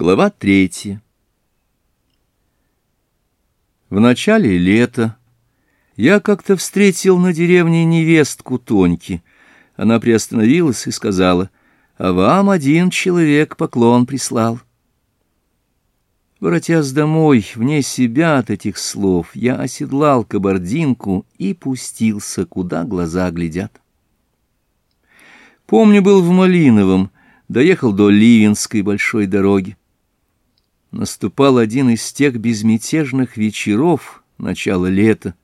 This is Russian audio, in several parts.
Глава третья. В начале лета я как-то встретил на деревне невестку Тоньки. Она приостановилась и сказала, «А вам один человек поклон прислал». Воротясь домой, вне себя от этих слов, я оседлал кабардинку и пустился, куда глаза глядят. Помню, был в Малиновом, доехал до Ливенской большой дороги. Наступал один из тех безмятежных вечеров начала лета,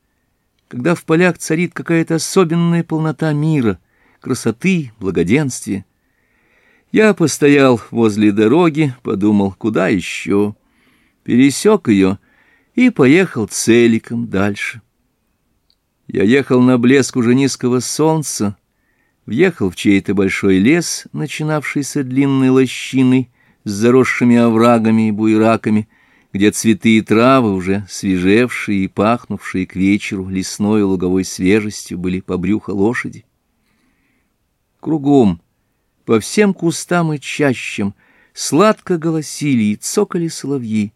когда в полях царит какая-то особенная полнота мира, красоты, благоденствия. Я постоял возле дороги, подумал, куда еще, пересек ее и поехал целиком дальше. Я ехал на блеск уже низкого солнца, въехал в чей-то большой лес, начинавшийся длинной лощиной, с заросшими оврагами и буераками, где цветы и травы, уже свежевшие и пахнувшие к вечеру лесной и луговой свежестью, были по брюхо лошади. Кругом, по всем кустам и чащам, сладко голосили и цокали соловьи.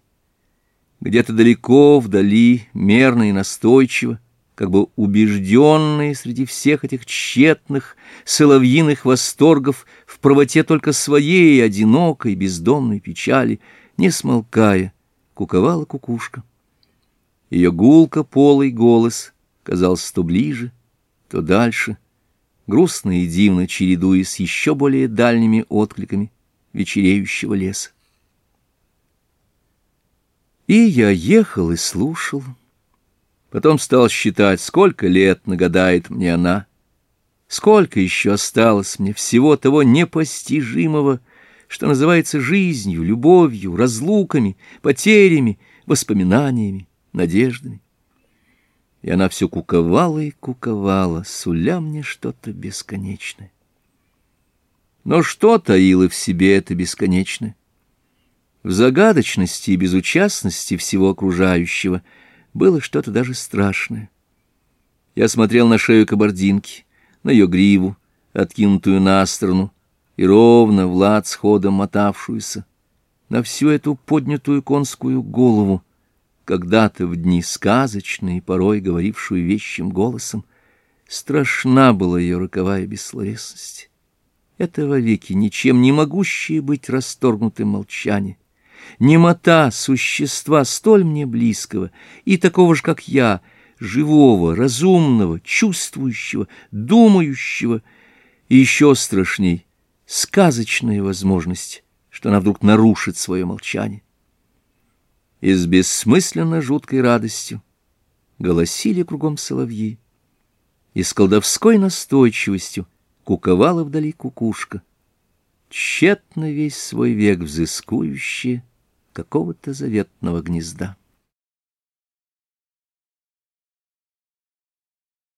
Где-то далеко, вдали, мерно и настойчиво, как бы убежденные среди всех этих тщетных, соловьиных восторгов в правоте только своей одинокой бездомной печали, не смолкая, куковала кукушка. Ее гулко полый голос казался то ближе, то дальше, грустно и дивно чередуясь с еще более дальними откликами вечереющего леса. И я ехал и слушал — Потом стал считать, сколько лет нагадает мне она, сколько еще осталось мне всего того непостижимого, что называется жизнью, любовью, разлуками, потерями, воспоминаниями, надеждами. И она все куковала и куковала, суля мне что-то бесконечное. Но что таило в себе это бесконечное? В загадочности и безучастности всего окружающего — было что-то даже страшное. Я смотрел на шею кабардинки, на ее гриву, откинутую на сторону, и ровно Влад с ходом мотавшуюся, на всю эту поднятую конскую голову, когда-то в дни сказочные, порой говорившую вещим голосом, страшна была ее роковая бессловесность. Это вовеки ничем не могущее быть расторгнутым молчание немота существа столь мне близкого и такого же, как я, живого, разумного, чувствующего, думающего, и еще страшней, сказочная возможность, что она вдруг нарушит свое молчание. И с бессмысленно жуткой радостью голосили кругом соловьи, и с колдовской настойчивостью куковала вдали кукушка — тщетно весь свой век взыскующие какого-то заветного гнезда.